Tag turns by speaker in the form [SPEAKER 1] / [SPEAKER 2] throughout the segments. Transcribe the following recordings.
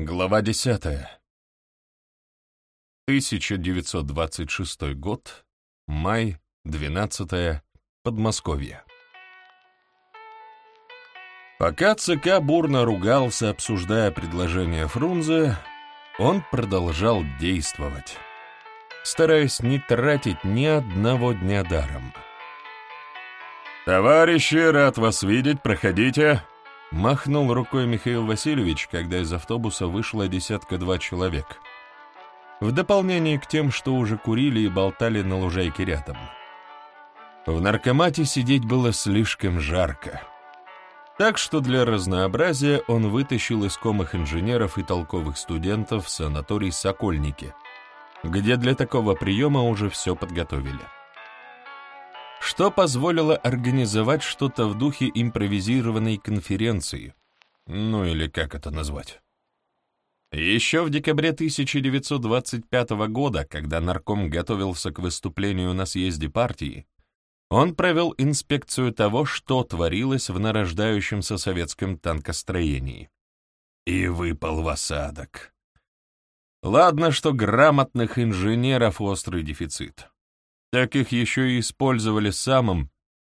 [SPEAKER 1] Глава 10. 1926 год, май, 12 Подмосковье. Пока ЦК бурно ругался, обсуждая предложение Фрунзе, он продолжал действовать, стараясь не тратить ни одного дня даром. «Товарищи, рад вас видеть, проходите!» Махнул рукой Михаил Васильевич, когда из автобуса вышло десятка-два человек. В дополнение к тем, что уже курили и болтали на лужайке рядом. В наркомате сидеть было слишком жарко. Так что для разнообразия он вытащил искомых инженеров и толковых студентов в санаторий «Сокольники», где для такого приема уже все подготовили что позволило организовать что-то в духе импровизированной конференции, ну или как это назвать. Еще в декабре 1925 года, когда нарком готовился к выступлению на съезде партии, он провел инспекцию того, что творилось в нарождающемся советском танкостроении. И выпал в осадок. Ладно, что грамотных инженеров острый дефицит так их еще и использовали самым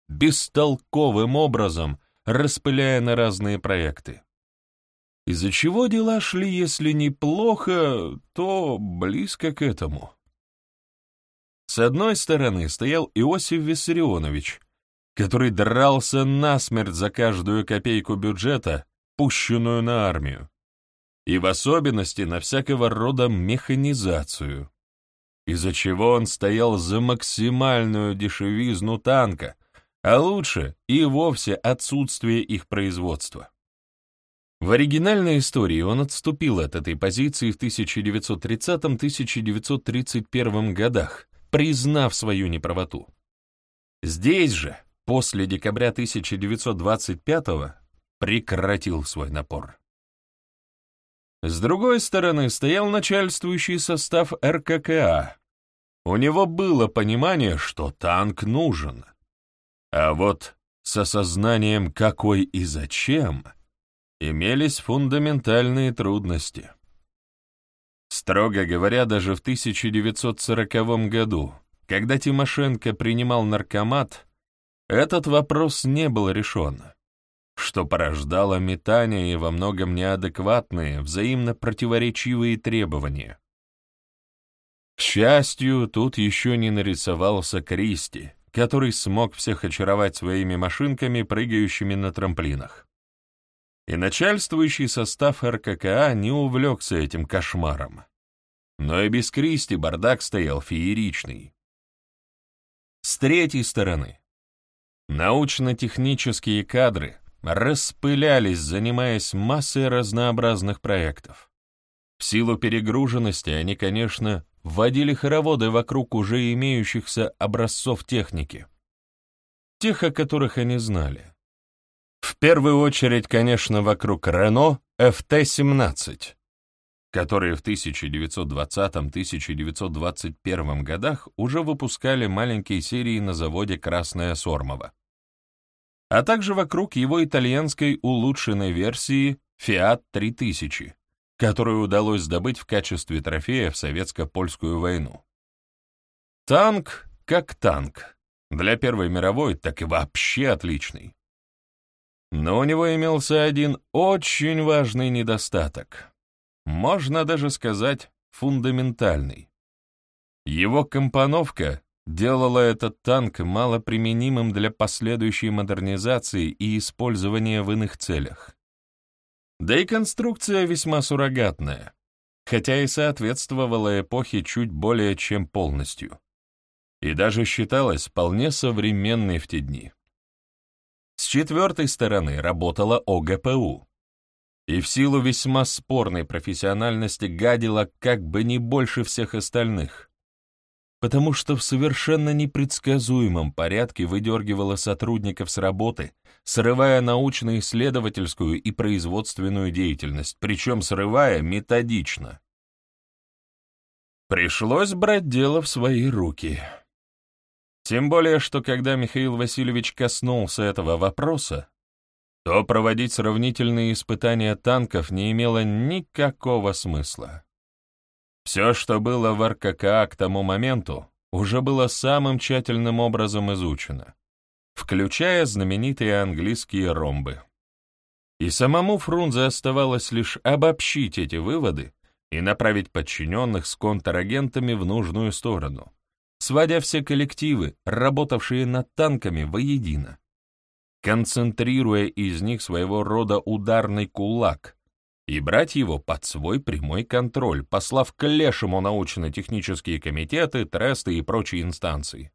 [SPEAKER 1] бестолковым образом, распыляя на разные проекты. Из-за чего дела шли, если неплохо, то близко к этому. С одной стороны стоял Иосиф Виссарионович, который дрался насмерть за каждую копейку бюджета, пущенную на армию, и в особенности на всякого рода механизацию из-за чего он стоял за максимальную дешевизну танка, а лучше и вовсе отсутствие их производства. В оригинальной истории он отступил от этой позиции в 1930-1931 годах, признав свою неправоту. Здесь же, после декабря 1925 прекратил свой напор. С другой стороны стоял начальствующий состав РККА. У него было понимание, что танк нужен. А вот с осознанием какой и зачем имелись фундаментальные трудности. Строго говоря, даже в 1940 году, когда Тимошенко принимал наркомат, этот вопрос не был решен что порождало метания и во многом неадекватные, взаимно противоречивые требования. К счастью, тут еще не нарисовался Кристи, который смог всех очаровать своими машинками, прыгающими на трамплинах. И начальствующий состав РККА не увлекся этим кошмаром. Но и без Кристи бардак стоял фееричный. С третьей стороны, научно-технические кадры, распылялись, занимаясь массой разнообразных проектов. В силу перегруженности они, конечно, вводили хороводы вокруг уже имеющихся образцов техники, тех, о которых они знали. В первую очередь, конечно, вокруг Рено FT-17, которые в 1920-1921 годах уже выпускали маленькие серии на заводе «Красная Сормова» а также вокруг его итальянской улучшенной версии Fiat 3000, которую удалось добыть в качестве трофея в советско-польскую войну. Танк как танк, для Первой мировой так и вообще отличный. Но у него имелся один очень важный недостаток. Можно даже сказать, фундаментальный. Его компоновка делало этот танк малоприменимым для последующей модернизации и использования в иных целях. Да и конструкция весьма суррогатная, хотя и соответствовала эпохе чуть более чем полностью, и даже считалась вполне современной в те дни. С четвертой стороны работала ОГПУ, и в силу весьма спорной профессиональности гадила как бы не больше всех остальных — потому что в совершенно непредсказуемом порядке выдергивала сотрудников с работы, срывая научно-исследовательскую и производственную деятельность, причем срывая методично. Пришлось брать дело в свои руки. Тем более, что когда Михаил Васильевич коснулся этого вопроса, то проводить сравнительные испытания танков не имело никакого смысла. Все, что было в РККА к тому моменту, уже было самым тщательным образом изучено, включая знаменитые английские ромбы. И самому Фрунзе оставалось лишь обобщить эти выводы и направить подчиненных с контрагентами в нужную сторону, сводя все коллективы, работавшие над танками, воедино концентрируя из них своего рода ударный кулак, и брать его под свой прямой контроль, послав к лешему научно-технические комитеты, тресты и прочие инстанции,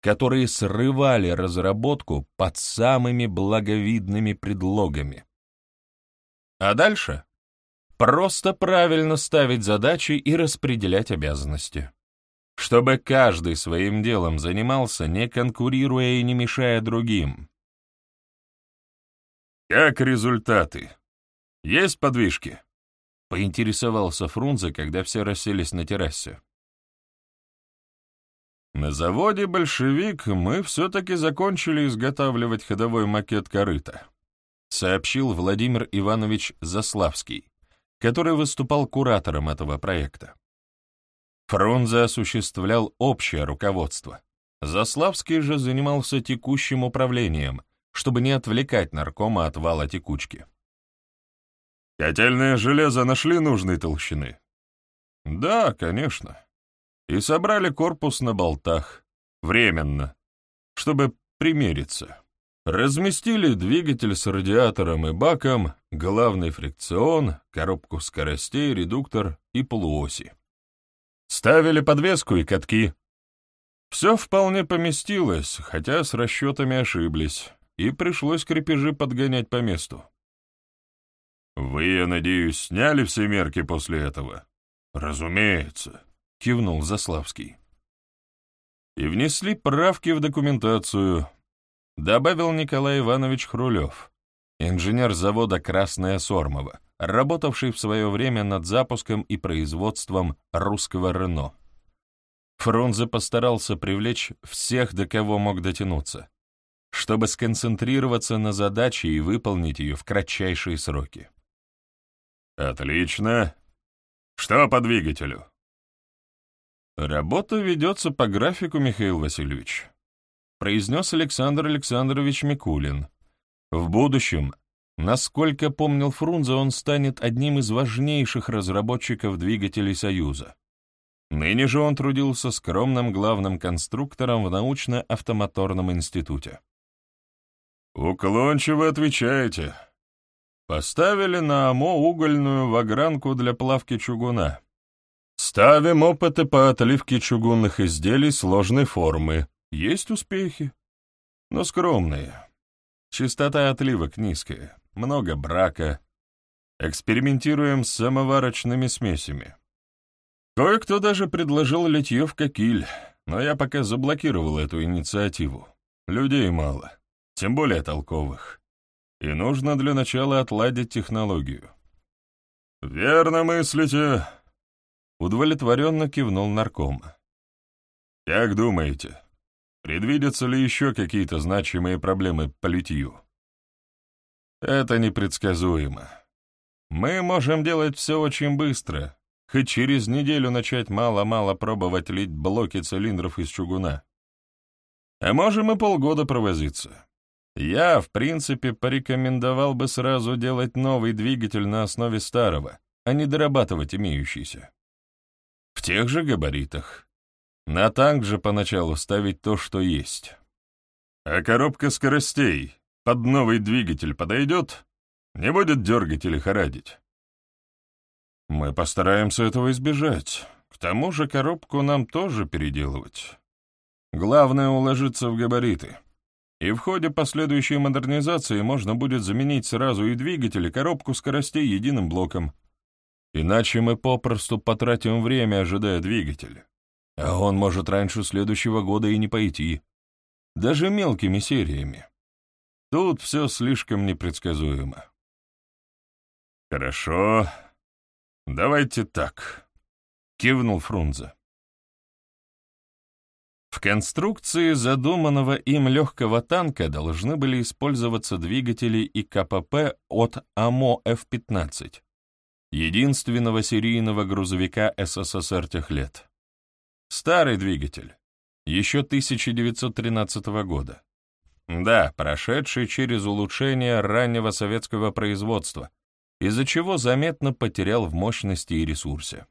[SPEAKER 1] которые срывали разработку под самыми благовидными предлогами. А дальше просто правильно ставить задачи и распределять обязанности. Чтобы каждый своим делом занимался, не конкурируя и не мешая другим, «Как результаты? Есть подвижки?» — поинтересовался Фрунзе, когда все расселись на террасе. На заводе «Большевик» мы все-таки закончили изготавливать ходовой макет корыта, сообщил Владимир Иванович Заславский, который выступал куратором этого проекта. Фрунзе осуществлял общее руководство. Заславский же занимался текущим управлением, чтобы не отвлекать наркома от вала текучки. «Котельное железо нашли нужной толщины?» «Да, конечно. И собрали корпус на болтах. Временно. Чтобы примериться. Разместили двигатель с радиатором и баком, главный фрикцион, коробку скоростей, редуктор и полуоси. Ставили подвеску и катки. Все вполне поместилось, хотя с расчетами ошиблись и пришлось крепежи подгонять по месту. «Вы, я надеюсь, сняли все мерки после этого?» «Разумеется», — кивнул Заславский. «И внесли правки в документацию», — добавил Николай Иванович Хрулев, инженер завода «Красная Сормова», работавший в свое время над запуском и производством русского «Рено». Фрунзе постарался привлечь всех, до кого мог дотянуться, чтобы сконцентрироваться на задаче и выполнить ее в кратчайшие сроки. «Отлично. Что по двигателю?» «Работа ведется по графику, Михаил Васильевич», — произнес Александр Александрович Микулин. «В будущем, насколько помнил Фрунзе, он станет одним из важнейших разработчиков двигателей Союза. Ныне же он трудился скромным главным конструктором в научно-автомоторном институте. «Уклончиво отвечаете. Поставили на АМО угольную вагранку для плавки чугуна. Ставим опыты по отливке чугунных изделий сложной формы. Есть успехи, но скромные. Частота отливок низкая, много брака. Экспериментируем с самоварочными смесями. Кое-кто даже предложил литье в кокиль, но я пока заблокировал эту инициативу. Людей мало тем более толковых. И нужно для начала отладить технологию. «Верно мыслите», — удовлетворенно кивнул нарком. «Как думаете, предвидятся ли еще какие-то значимые проблемы по литью?» «Это непредсказуемо. Мы можем делать все очень быстро, хоть через неделю начать мало-мало пробовать лить блоки цилиндров из чугуна. А можем и полгода провозиться. Я, в принципе, порекомендовал бы сразу делать новый двигатель на основе старого, а не дорабатывать имеющийся. В тех же габаритах. На танк же поначалу ставить то, что есть. А коробка скоростей под новый двигатель подойдет? Не будет дергать или хорадить? Мы постараемся этого избежать. К тому же коробку нам тоже переделывать. Главное — уложиться в габариты и в ходе последующей модернизации можно будет заменить сразу и двигатель, и коробку скоростей единым блоком. Иначе мы попросту потратим время, ожидая двигателя. А он может раньше следующего года и не пойти. Даже мелкими сериями. Тут все слишком непредсказуемо. «Хорошо. Давайте так», — кивнул Фрунзе. В конструкции задуманного им легкого танка должны были использоваться двигатели и КПП от АМО F-15, единственного серийного грузовика СССР тех лет. Старый двигатель, еще 1913 года. Да, прошедший через улучшение раннего советского производства, из-за чего заметно потерял в мощности и ресурсе.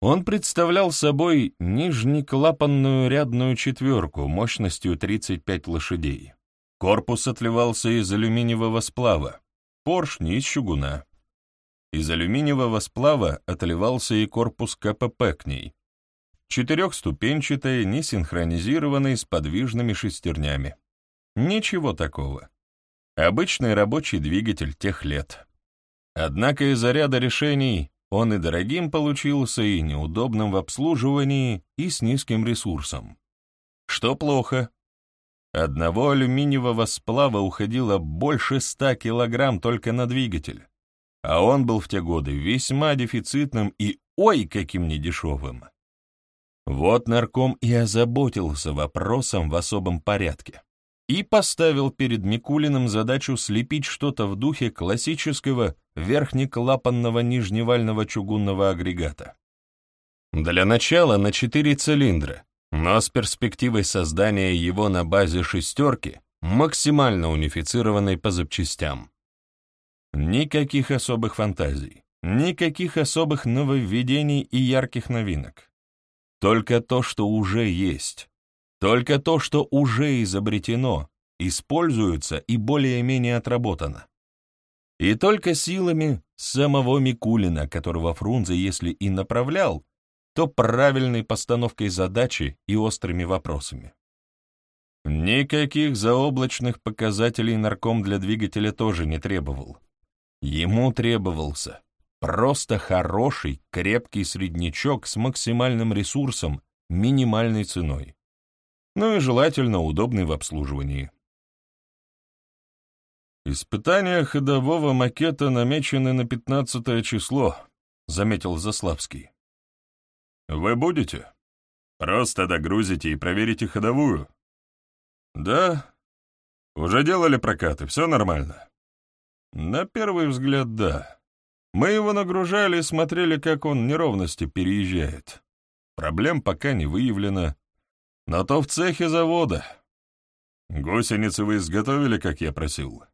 [SPEAKER 1] Он представлял собой нижнеклапанную рядную четверку мощностью 35 лошадей. Корпус отливался из алюминиевого сплава, поршни из чугуна. Из алюминиевого сплава отливался и корпус КПП к ней. Четырехступенчатый, несинхронизированный с подвижными шестернями. Ничего такого. Обычный рабочий двигатель тех лет. Однако из-за ряда решений он и дорогим получился, и неудобным в обслуживании, и с низким ресурсом. Что плохо? Одного алюминиевого сплава уходило больше ста килограмм только на двигатель, а он был в те годы весьма дефицитным и ой каким недешевым. Вот нарком и озаботился вопросом в особом порядке и поставил перед Микулиным задачу слепить что-то в духе классического верхнеклапанного нижневального чугунного агрегата. Для начала на четыре цилиндра, но с перспективой создания его на базе шестерки, максимально унифицированной по запчастям. Никаких особых фантазий, никаких особых нововведений и ярких новинок. Только то, что уже есть, только то, что уже изобретено, используется и более-менее отработано. И только силами самого Микулина, которого Фрунзе, если и направлял, то правильной постановкой задачи и острыми вопросами. Никаких заоблачных показателей нарком для двигателя тоже не требовал. Ему требовался просто хороший, крепкий среднячок с максимальным ресурсом, минимальной ценой ну и желательно удобный в обслуживании. «Испытания ходового макета намечены на 15 число», — заметил Заславский. «Вы будете? Просто догрузите и проверите ходовую?» «Да. Уже делали прокаты, все нормально?» «На первый взгляд, да. Мы его нагружали и смотрели, как он неровности переезжает. Проблем пока не выявлено, но то в цехе завода. Гусеницы вы изготовили, как я просил.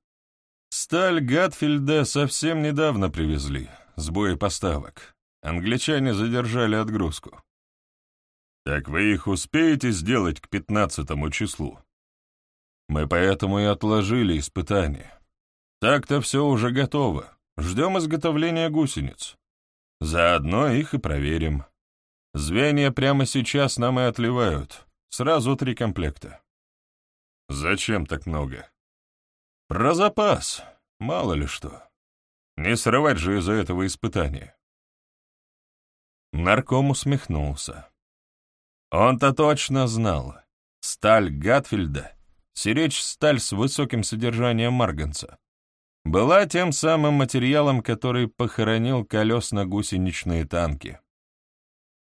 [SPEAKER 1] Сталь Гатфильда совсем недавно привезли, с боепоставок. Англичане задержали отгрузку. Так вы их успеете сделать к пятнадцатому числу? Мы поэтому и отложили испытание. Так-то все уже готово. Ждем изготовления гусениц. Заодно их и проверим. Звенья прямо сейчас нам и отливают. Сразу три комплекта. Зачем так много? Про запас, мало ли что. Не срывать же из-за этого испытания. Нарком усмехнулся. Он-то точно знал. Сталь Гатфильда, сиречь сталь с высоким содержанием марганца, была тем самым материалом, который похоронил колесно-гусеничные танки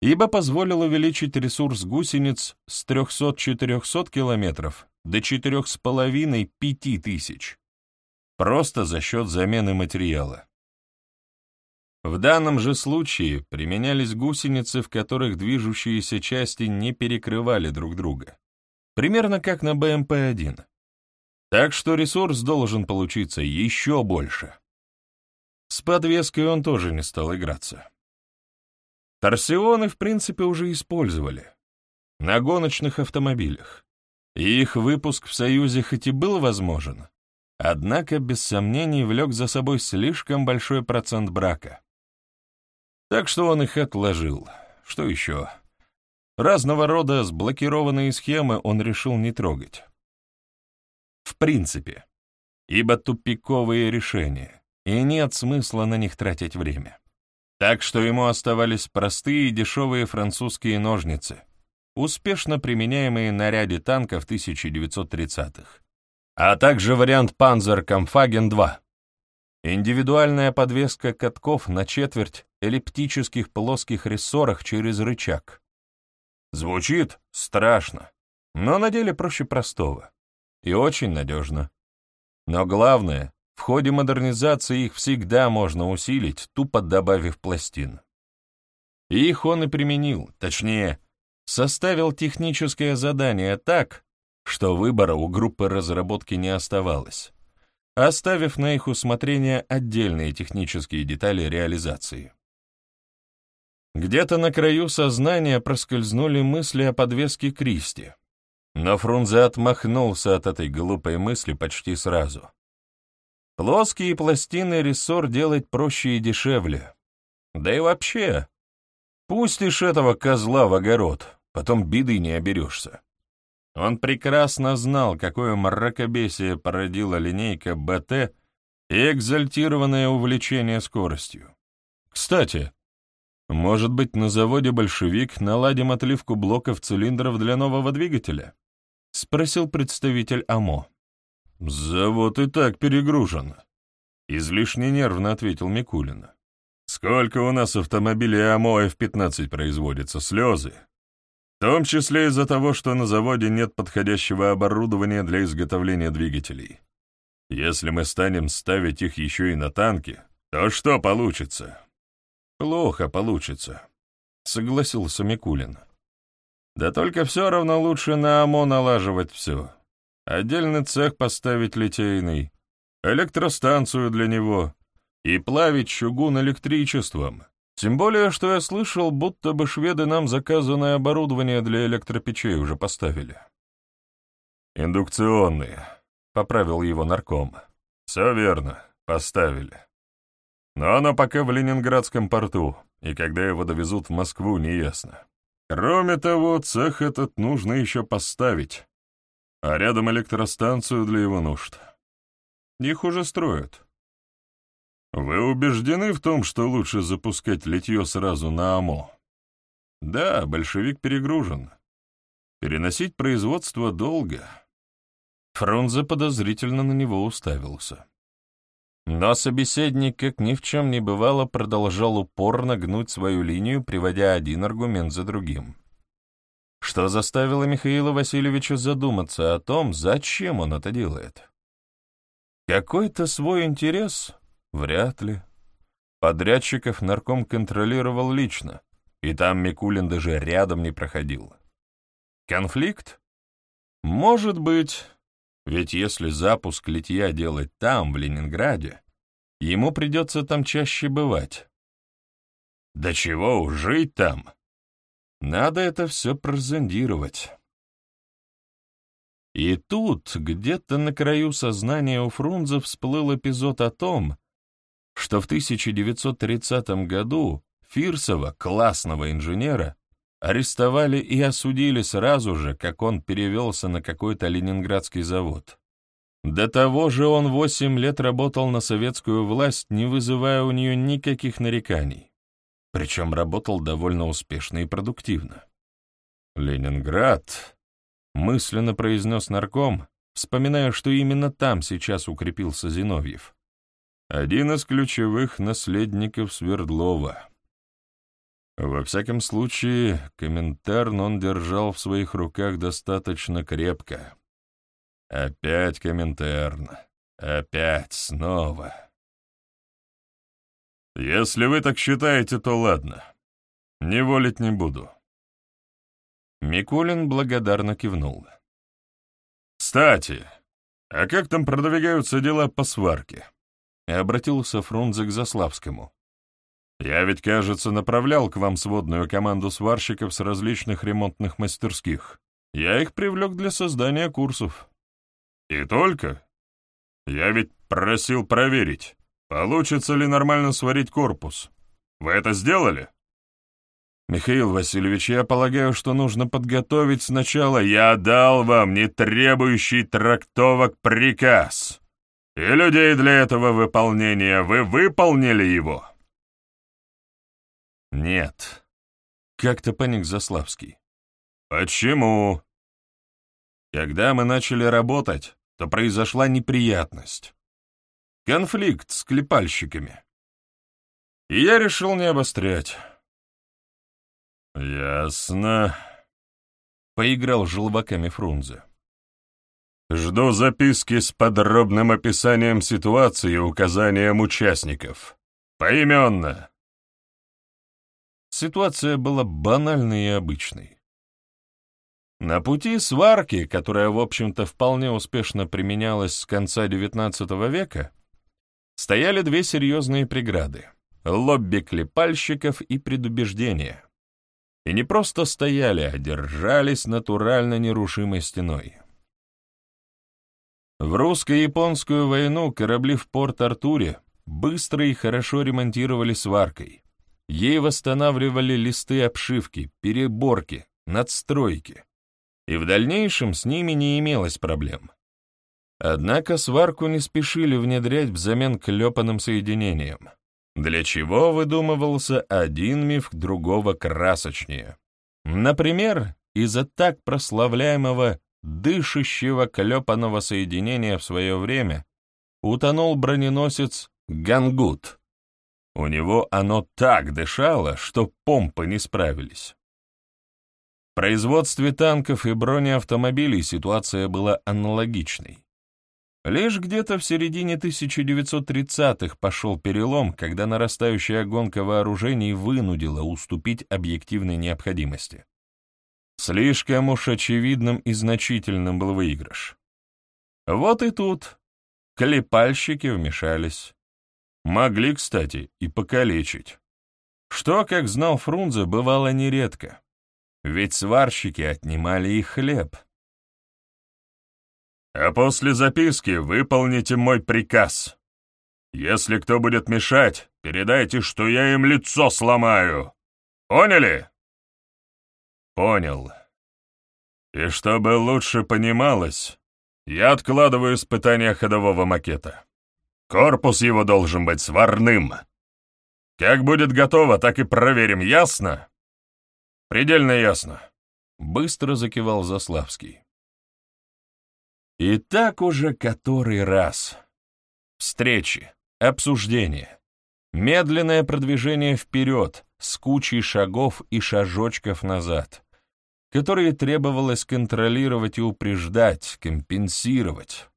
[SPEAKER 1] ибо позволил увеличить ресурс гусениц с 300-400 километров до 4,5-5 тысяч, просто за счет замены материала. В данном же случае применялись гусеницы, в которых движущиеся части не перекрывали друг друга, примерно как на БМП-1. Так что ресурс должен получиться еще больше. С подвеской он тоже не стал играться. Торсионы, в принципе, уже использовали. На гоночных автомобилях. И их выпуск в Союзе хоть и был возможен, однако без сомнений влек за собой слишком большой процент брака. Так что он их отложил. Что еще? Разного рода сблокированные схемы он решил не трогать. В принципе, ибо тупиковые решения, и нет смысла на них тратить время. Так что ему оставались простые и дешевые французские ножницы, успешно применяемые на ряде танков 1930-х, а также вариант Panzer Kampfhagen 2. Индивидуальная подвеска катков на четверть эллиптических плоских рессорах через рычаг. Звучит страшно, но на деле проще простого. И очень надежно. Но главное, в ходе модернизации их всегда можно усилить, тупо добавив пластин. Их он и применил, точнее, составил техническое задание так, что выбора у группы разработки не оставалось, оставив на их усмотрение отдельные технические детали реализации. Где-то на краю сознания проскользнули мысли о подвеске Кристи, но Фрунзе отмахнулся от этой глупой мысли почти сразу. Плоские пластины рессор делать проще и дешевле. Да и вообще, пустишь этого козла в огород, потом беды не оберешься. Он прекрасно знал, какое мракобесие породила линейка БТ и экзальтированное увлечение скоростью. Кстати, может быть, на заводе «Большевик» наладим отливку блоков цилиндров для нового двигателя? — спросил представитель АМО. «Завод и так перегружен», — излишне нервно ответил Микулин. «Сколько у нас автомобилей АМО F-15 производится? Слезы. В том числе из-за того, что на заводе нет подходящего оборудования для изготовления двигателей. Если мы станем ставить их еще и на танки, то что получится? Плохо получится, согласился Микулин. Да только все равно лучше на АМО налаживать все. Отдельный цех поставить литейный, электростанцию для него и плавить чугун электричеством, тем более, что я слышал, будто бы шведы нам заказанное оборудование для электропечей уже поставили. «Индукционные», — поправил его нарком. «Все верно, поставили. Но оно пока в Ленинградском порту, и когда его довезут в Москву, неясно. Кроме того, цех этот нужно еще поставить, а рядом электростанцию для его нужд. Их уже строят. Вы убеждены в том, что лучше запускать литье сразу на АМО? Да, большевик перегружен. Переносить производство долго. Фрунзе подозрительно на него уставился. Но собеседник, как ни в чем не бывало, продолжал упорно гнуть свою линию, приводя один аргумент за другим. Что заставило Михаила Васильевича задуматься о том, зачем он это делает? Какой-то свой интерес? Вряд ли. Подрядчиков нарком контролировал лично, и там Микулин даже рядом не проходил. Конфликт? Может быть, ведь если запуск литья делать там, в Ленинграде, ему придется там чаще бывать. Да чего уж жить там? Надо это все прозондировать. И тут, где-то на краю сознания у Фрунзе всплыл эпизод о том, что в 1930 году Фирсова, классного инженера, арестовали и осудили сразу же, как он перевелся на какой-то ленинградский завод. До того же он восемь лет работал на советскую власть, не вызывая у нее никаких нареканий. Причем работал довольно успешно и продуктивно. «Ленинград», — мысленно произнес нарком, вспоминая, что именно там сейчас укрепился Зиновьев один из ключевых наследников Свердлова. Во всяком случае, Коминтерн он держал в своих руках достаточно крепко. Опять Коминтерн. Опять снова. Если вы так считаете, то ладно. Не волить не буду. Микулин благодарно кивнул. «Кстати, а как там продвигаются дела по сварке?» обратился Фрунзе к Заславскому. «Я ведь, кажется, направлял к вам сводную команду сварщиков с различных ремонтных мастерских. Я их привлек для создания курсов». «И только? Я ведь просил проверить, получится ли нормально сварить корпус. Вы это сделали?» «Михаил Васильевич, я полагаю, что нужно подготовить сначала. Я дал вам не требующий трактовок приказ. И людей для этого выполнения вы выполнили его? Нет. Как-то паник Заславский. Почему? Когда мы начали работать, то произошла неприятность. Конфликт с клепальщиками. И я решил не обострять. Ясно. — поиграл желваками Фрунзе. «Жду записки с подробным описанием ситуации и указанием участников. Поименно!» Ситуация была банальной и обычной. На пути сварки, которая, в общем-то, вполне успешно применялась с конца XIX века, стояли две серьезные преграды — лобби клепальщиков и предубеждения. И не просто стояли, а держались натурально нерушимой стеной. В русско-японскую войну корабли в Порт-Артуре быстро и хорошо ремонтировали сваркой. Ей восстанавливали листы обшивки, переборки, надстройки и в дальнейшем с ними не имелось проблем. Однако сварку не спешили внедрять взамен клепанным соединениям, для чего выдумывался один миф другого красочнее. Например, из-за так прославляемого дышащего клепанного соединения в свое время утонул броненосец «Гангут». У него оно так дышало, что помпы не справились. В производстве танков и бронеавтомобилей ситуация была аналогичной. Лишь где-то в середине 1930-х пошел перелом, когда нарастающая гонка вооружений вынудила уступить объективной необходимости. Слишком уж очевидным и значительным был выигрыш. Вот и тут клепальщики вмешались. Могли, кстати, и покалечить. Что, как знал Фрунзе, бывало нередко ведь сварщики отнимали их хлеб. «А после записки выполните мой приказ. Если кто будет мешать, передайте, что я им лицо сломаю. Поняли?» «Понял. И чтобы лучше понималось, я откладываю испытание ходового макета. Корпус его должен быть сварным. Как будет готово, так и проверим, ясно?» «Предельно ясно», — быстро закивал Заславский. И так уже который раз. Встречи, обсуждения, медленное продвижение вперед с кучей шагов и шажочков назад, которые требовалось контролировать и упреждать, компенсировать.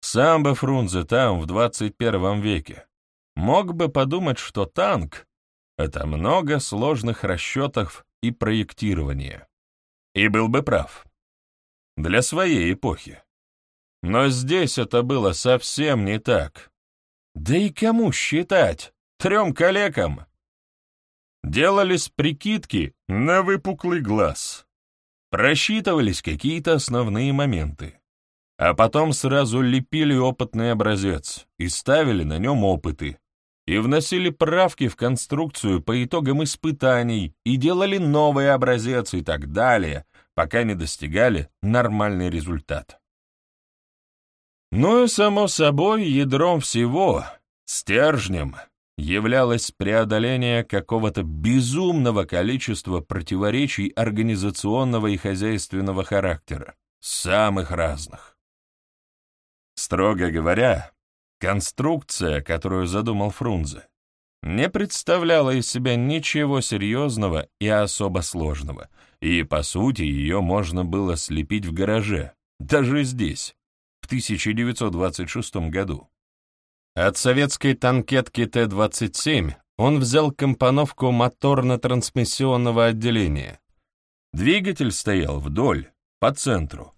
[SPEAKER 1] Сам бы Фрунзе там, в 21 веке, мог бы подумать, что танк это много сложных расчетов и проектирования. И был бы прав. Для своей эпохи. Но здесь это было совсем не так. Да и кому считать? Трем коллегам? Делались прикидки на выпуклый глаз. Просчитывались какие-то основные моменты. А потом сразу лепили опытный образец и ставили на нем опыты, и вносили правки в конструкцию по итогам испытаний и делали новый образец и так далее, пока не достигали нормальный результат. Ну и, само собой, ядром всего, стержнем, являлось преодоление какого-то безумного количества противоречий организационного и хозяйственного характера, самых разных. Строго говоря, Конструкция, которую задумал Фрунзе, не представляла из себя ничего серьезного и особо сложного, и, по сути, ее можно было слепить в гараже, даже здесь, в 1926 году. От советской танкетки Т-27 он взял компоновку моторно-трансмиссионного отделения. Двигатель стоял вдоль, по центру,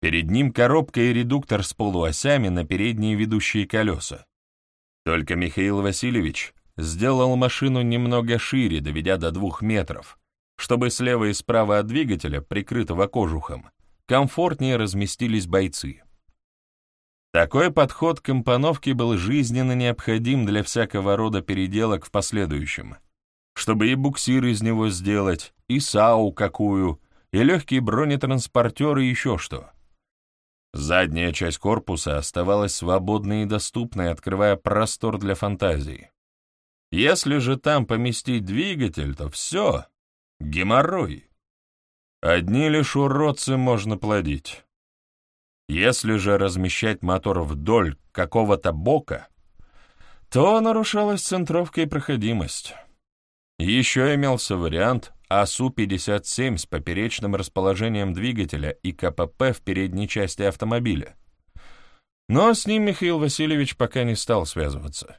[SPEAKER 1] Перед ним коробка и редуктор с полуосями на передние ведущие колеса. Только Михаил Васильевич сделал машину немного шире, доведя до двух метров, чтобы слева и справа от двигателя, прикрытого кожухом, комфортнее разместились бойцы. Такой подход к компоновке был жизненно необходим для всякого рода переделок в последующем, чтобы и буксир из него сделать, и САУ какую, и легкий бронетранспортер и еще что. Задняя часть корпуса оставалась свободной и доступной, открывая простор для фантазии. Если же там поместить двигатель, то все, геморрой. Одни лишь уродцы можно плодить. Если же размещать мотор вдоль какого-то бока, то нарушалась центровка и проходимость. Еще имелся вариант АСУ-57 с поперечным расположением двигателя и КПП в передней части автомобиля. Но с ним Михаил Васильевич пока не стал связываться.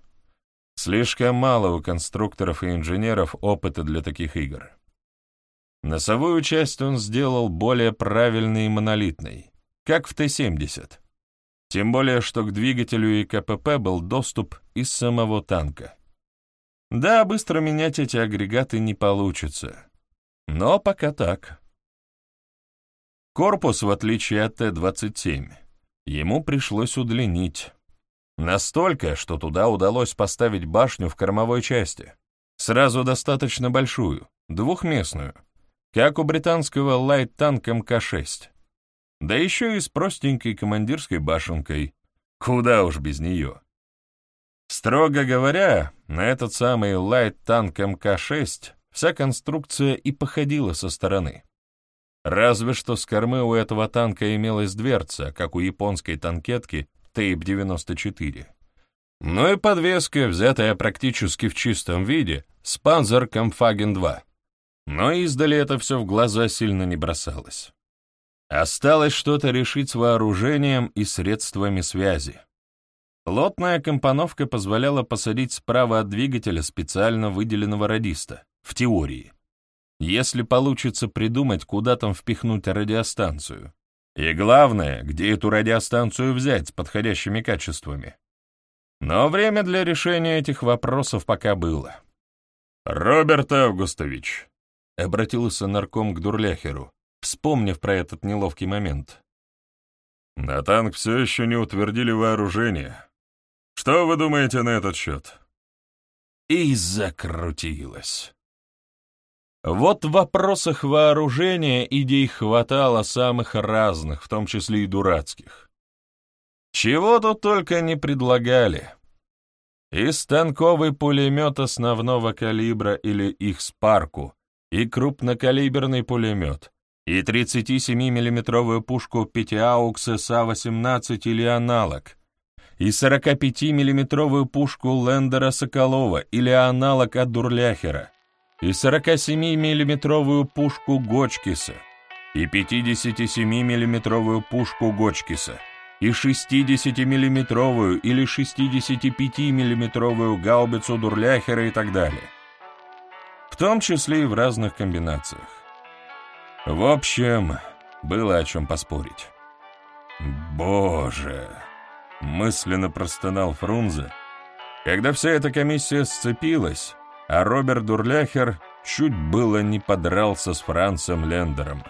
[SPEAKER 1] Слишком мало у конструкторов и инженеров опыта для таких игр. Носовую часть он сделал более правильной и монолитной, как в Т-70. Тем более, что к двигателю и КПП был доступ из самого танка. Да, быстро менять эти агрегаты не получится. Но пока так. Корпус, в отличие от Т-27, ему пришлось удлинить. Настолько, что туда удалось поставить башню в кормовой части. Сразу достаточно большую, двухместную, как у британского лайт-танк МК-6. Да еще и с простенькой командирской башенкой. Куда уж без нее. Строго говоря, на этот самый лайт-танк МК-6 вся конструкция и походила со стороны. Разве что с кормы у этого танка имелась дверца, как у японской танкетки Тейп-94. Ну и подвеска, взятая практически в чистом виде, с Panzer Kampfhagen 2. Но издали это все в глаза сильно не бросалось. Осталось что-то решить с вооружением и средствами связи. Плотная компоновка позволяла посадить справа от двигателя специально выделенного радиста, в теории. Если получится придумать, куда там впихнуть радиостанцию. И главное, где эту радиостанцию взять с подходящими качествами. Но время для решения этих вопросов пока было. «Роберт Августович», — обратился нарком к Дурляхеру, вспомнив про этот неловкий момент. «На танк все еще не утвердили вооружение. Что вы думаете на этот счет?» И закрутилось. Вот в вопросах вооружения идей хватало самых разных, в том числе и дурацких. Чего тут только не предлагали. И станковый пулемет основного калибра или их спарку, и крупнокалиберный пулемет, и 37 миллиметровую пушку Петиаукс СА-18 или аналог, и 45-миллиметровую пушку Лендера Соколова или аналог от Дурляхера, и 47-миллиметровую пушку Гочкиса, и 57-миллиметровую пушку Гочкиса, и 60-миллиметровую или 65-миллиметровую гаубицу Дурляхера и так далее. В том числе и в разных комбинациях. В общем, было о чем поспорить. Боже! мысленно простонал Фрунзе, когда вся эта комиссия сцепилась, а Роберт Дурляхер чуть было не подрался с Францем Лендером.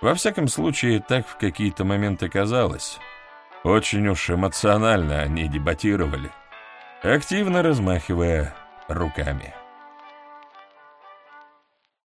[SPEAKER 1] Во всяком случае, так в какие-то моменты казалось. Очень уж эмоционально они дебатировали, активно размахивая руками.